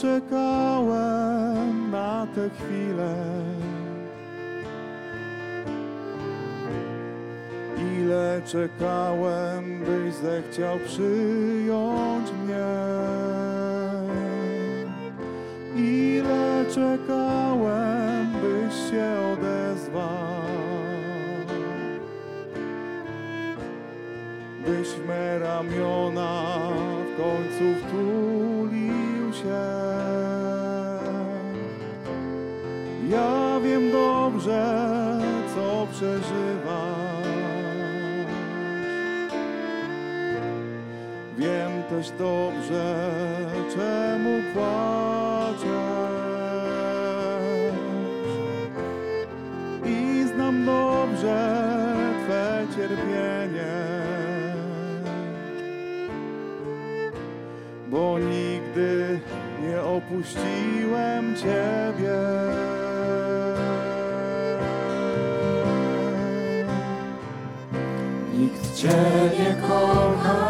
czekałem na tę chwilę. Ile czekałem, byś zechciał przyjąć mnie. Ile czekałem, Byś me ramiona w końcu wtulił się. Ja wiem dobrze, co przeżywasz. Wiem też dobrze, czemu płaczesz. I znam dobrze Twe cierpienie. Bo nigdy nie opuściłem Ciebie. Nikt Cię nie kocha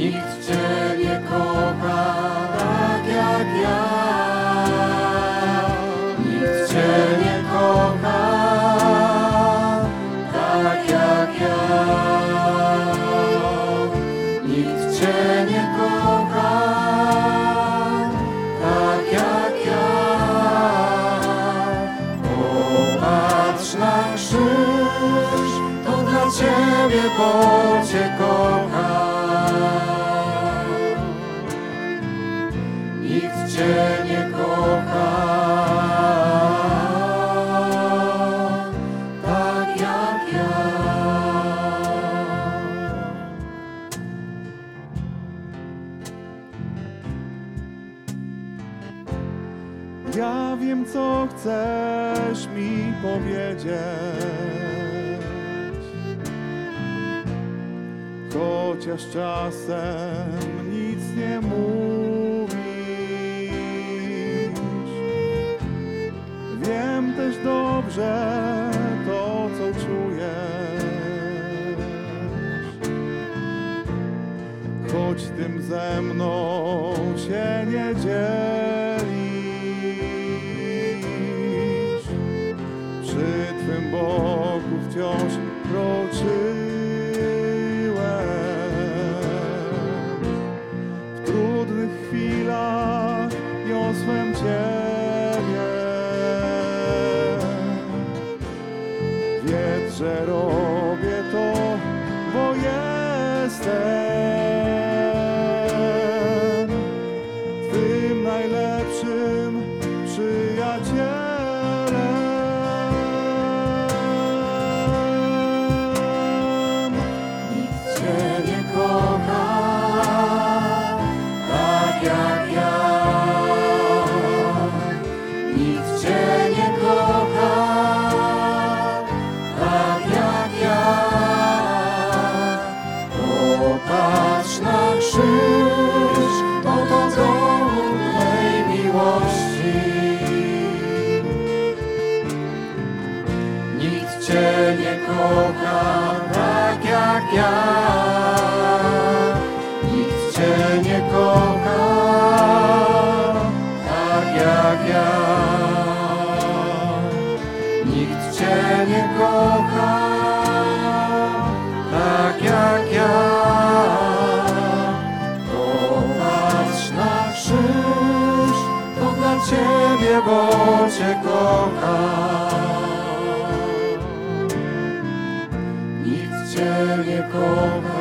Nikt Cię nie kocha tak jak ja. Nikt Cię nie kocha tak jak ja. Nikt Cię nie kocha tak jak ja. Popatrz na krzyż, to dla Ciebie, bo Wiem, co chcesz mi powiedzieć. Chociaż czasem nic nie mówisz. Wiem też dobrze to, co czujesz. Choć tym ze mną się nie dzielisz. Wciąż kroczyłem. W trudnych chwilach niosłem Ciebie. Jak ja. Nikt Cię nie kocha tak jak ja. Popatrz na krzyż, oto dowód mej miłości. Nikt Cię nie kocha tak jak ja. Nikt Cię nie kocha Ciebie, bo Cię kocha. Nikt Cię nie kocha